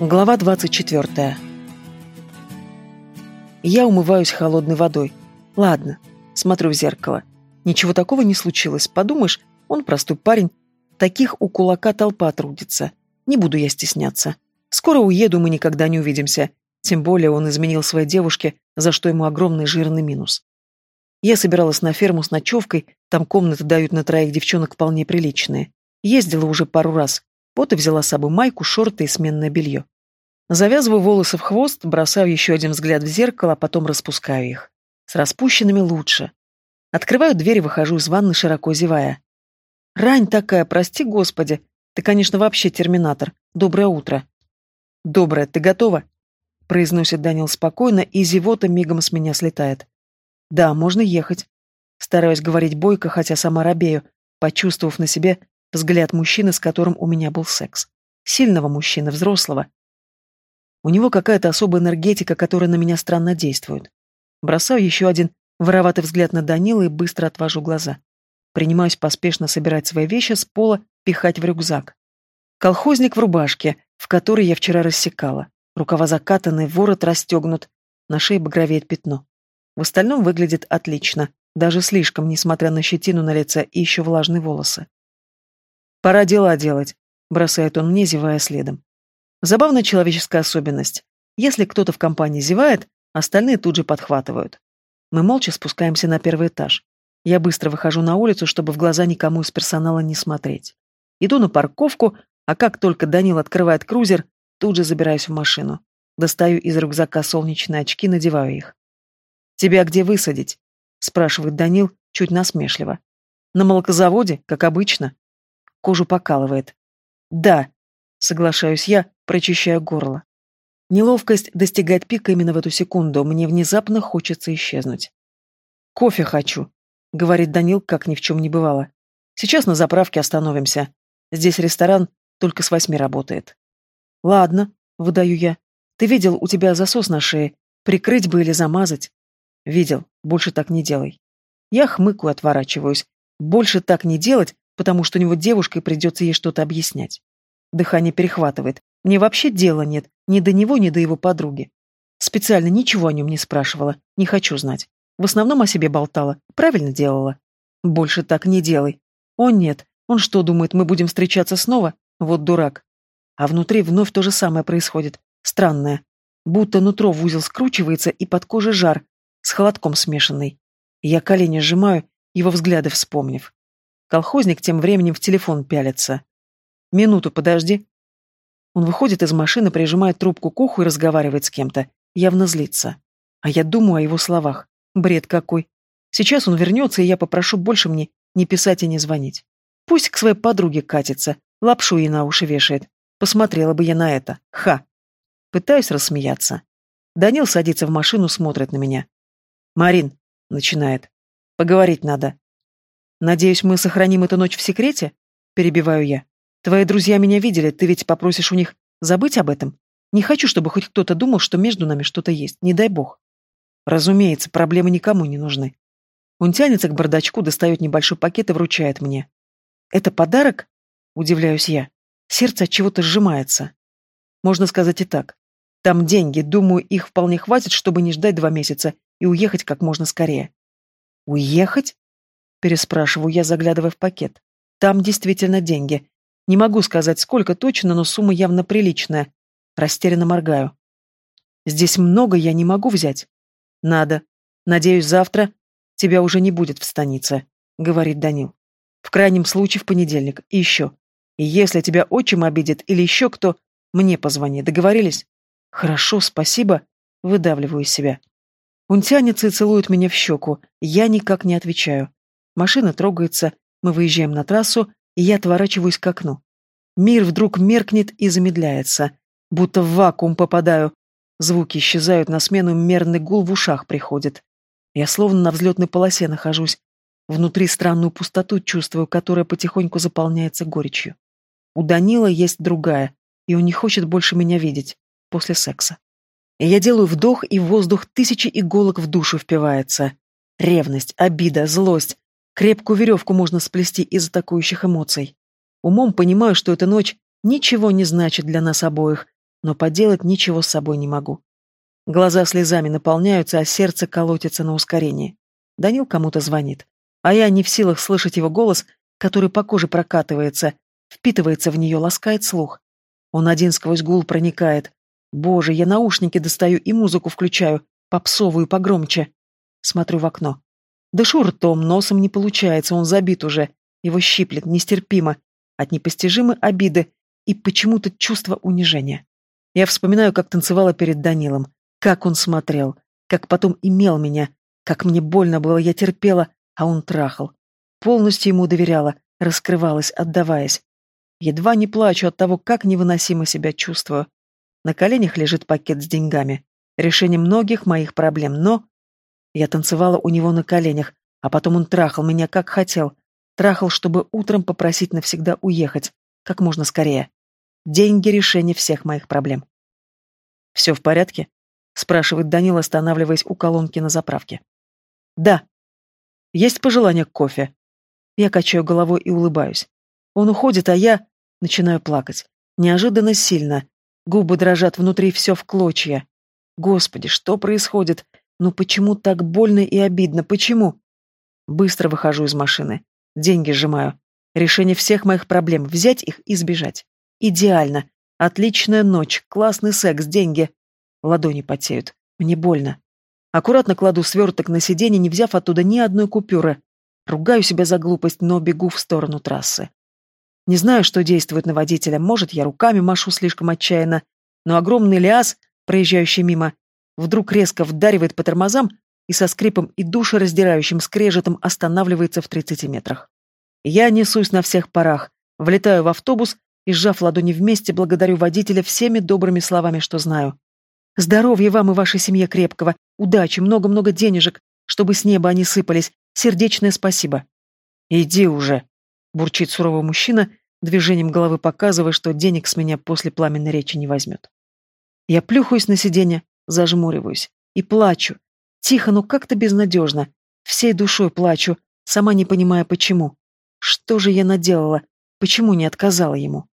Глава 24. Я умываюсь холодной водой. Ладно, смотрю в зеркало. Ничего такого не случилось. Подумаешь, он простой парень. Таких у кулака толпа трудится. Не буду я стесняться. Скоро уеду, мы никогда не увидимся. Тем более он изменил своей девушке, за что ему огромный жирный минус. Я собиралась на ферму с ночевкой, там комнаты дают на троих девчонок вполне приличные. Ездила уже пару раз, вот и взяла с собой майку, шорты и сменное белье. Завязываю волосы в хвост, бросаю еще один взгляд в зеркало, а потом распускаю их. С распущенными лучше. Открываю дверь и выхожу из ванны, широко зевая. Рань такая, прости господи. Ты, конечно, вообще терминатор. Доброе утро. Доброе, ты готова? Произносит Данил спокойно, и зевота мигом с меня слетает. Да, можно ехать. Стараюсь говорить бойко, хотя сама робею, почувствовав на себе Взгляд мужчины, с которым у меня был секс. Сильного мужчины, взрослого. У него какая-то особая энергетика, которая на меня странно действует. Бросаю еще один вороватый взгляд на Данила и быстро отвожу глаза. Принимаюсь поспешно собирать свои вещи с пола, пихать в рюкзак. Колхозник в рубашке, в которой я вчера рассекала. Рукава закатаны, ворот расстегнут, на шее багровеет пятно. В остальном выглядит отлично, даже слишком, несмотря на щетину на лице и еще влажные волосы. «Пора дела делать», — бросает он мне, зевая следом. Забавная человеческая особенность. Если кто-то в компании зевает, остальные тут же подхватывают. Мы молча спускаемся на первый этаж. Я быстро выхожу на улицу, чтобы в глаза никому из персонала не смотреть. Иду на парковку, а как только Данил открывает крузер, тут же забираюсь в машину. Достаю из рюкзака солнечные очки, надеваю их. «Тебя где высадить?» — спрашивает Данил, чуть насмешливо. «На молокозаводе, как обычно», Кожу покалывает. Да, соглашаюсь я, прочищая горло. Неловкость достигает пика именно в эту секунду, мне внезапно хочется исчезнуть. «Кофе хочу», — говорит Данил, как ни в чем не бывало. «Сейчас на заправке остановимся. Здесь ресторан только с восьми работает». «Ладно», — выдаю я. «Ты видел, у тебя засос на шее. Прикрыть бы или замазать?» «Видел. Больше так не делай». Я хмыкаю, отворачиваюсь. «Больше так не делать потому что у него девушка и придется ей что-то объяснять. Дыхание перехватывает. Мне вообще дела нет, ни до него, ни до его подруги. Специально ничего о нем не спрашивала, не хочу знать. В основном о себе болтала, правильно делала. Больше так не делай. О нет, он что думает, мы будем встречаться снова? Вот дурак. А внутри вновь то же самое происходит. Странное. Будто нутро в узел скручивается и под кожей жар, с холодком смешанный. Я колени сжимаю, его взгляды вспомнив. Колхозник тем временем в телефон пялится. «Минуту подожди». Он выходит из машины, прижимает трубку к уху и разговаривает с кем-то. Явно злится. А я думаю о его словах. Бред какой. Сейчас он вернется, и я попрошу больше мне не писать и не звонить. Пусть к своей подруге катится, лапшу ей на уши вешает. Посмотрела бы я на это. Ха. Пытаюсь рассмеяться. Данил садится в машину, смотрит на меня. «Марин», — начинает, — «поговорить надо». «Надеюсь, мы сохраним эту ночь в секрете?» — перебиваю я. «Твои друзья меня видели, ты ведь попросишь у них забыть об этом? Не хочу, чтобы хоть кто-то думал, что между нами что-то есть, не дай бог». Разумеется, проблемы никому не нужны. Он тянется к бардачку, достает небольшой пакет и вручает мне. «Это подарок?» — удивляюсь я. Сердце от чего-то сжимается. Можно сказать и так. Там деньги, думаю, их вполне хватит, чтобы не ждать два месяца и уехать как можно скорее. Уехать? Переспрашиваю я, заглядывая в пакет. Там действительно деньги. Не могу сказать, сколько точно, но сумма явно приличная. Растерянно моргаю. Здесь много я не могу взять. Надо. Надеюсь, завтра тебя уже не будет в станице, говорит Данил. В крайнем случае в понедельник. И еще. И если тебя отчим обидит или еще кто, мне позвони. Договорились? Хорошо, спасибо. Выдавливаю из себя. Он тянется и целует меня в щеку. Я никак не отвечаю. Машина трогается, мы выезжаем на трассу, и я отворачиваюсь к окну. Мир вдруг меркнет и замедляется, будто в вакуум попадаю. Звуки исчезают, на смену мерный гул в ушах приходит. Я словно на взлетной полосе нахожусь. Внутри странную пустоту чувствую, которая потихоньку заполняется горечью. У Данила есть другая, и он не хочет больше меня видеть после секса. Я делаю вдох, и воздух тысячи иголок в душу впивается. Ревность, обида, злость, Крепкую веревку можно сплести из атакующих эмоций. Умом понимаю, что эта ночь ничего не значит для нас обоих, но поделать ничего с собой не могу. Глаза слезами наполняются, а сердце колотится на ускорении. Данил кому-то звонит, а я не в силах слышать его голос, который по коже прокатывается, впитывается в нее, ласкает слух. Он один сквозь гул проникает. Боже, я наушники достаю и музыку включаю, попсовую погромче. Смотрю в окно. Дышу ртом, носом не получается, он забит уже. Его щиплет нестерпимо. От непостижимой обиды и почему-то чувства унижения. Я вспоминаю, как танцевала перед Данилом, как он смотрел, как потом имел меня, как мне больно было, я терпела, а он трахал. Полностью ему доверяла, раскрывалась, отдаваясь. Едва не плачу от того, как невыносимо себя чувствую. На коленях лежит пакет с деньгами. Решение многих моих проблем, но... Я танцевала у него на коленях, а потом он трахал меня как хотел. Трахал, чтобы утром попросить навсегда уехать. Как можно скорее. Деньги — решение всех моих проблем. «Все в порядке?» — спрашивает Данил, останавливаясь у колонки на заправке. «Да». «Есть пожелание к кофе?» Я качаю головой и улыбаюсь. Он уходит, а я начинаю плакать. Неожиданно сильно. Губы дрожат, внутри все в клочья. Господи, что происходит? Ну почему так больно и обидно? Почему? Быстро выхожу из машины. Деньги сжимаю. Решение всех моих проблем — взять их и сбежать. Идеально. Отличная ночь, классный секс, деньги. Ладони потеют. Мне больно. Аккуратно кладу сверток на сиденье, не взяв оттуда ни одной купюры. Ругаю себя за глупость, но бегу в сторону трассы. Не знаю, что действует на водителя. Может, я руками машу слишком отчаянно. Но огромный Лиас, проезжающий мимо, вдруг резко вдаривает по тормозам и со скрипом и душераздирающим скрежетом останавливается в 30 метрах. Я несусь на всех парах, влетаю в автобус и, сжав ладони вместе, благодарю водителя всеми добрыми словами, что знаю. Здоровья вам и вашей семье крепкого, удачи, много-много денежек, чтобы с неба они сыпались. Сердечное спасибо. Иди уже, бурчит суровый мужчина, движением головы показывая, что денег с меня после пламенной речи не возьмет. Я плюхаюсь на сиденье, зажмуриваюсь и плачу. Тихо, но как-то безнадежно. Всей душой плачу, сама не понимая почему. Что же я наделала? Почему не отказала ему?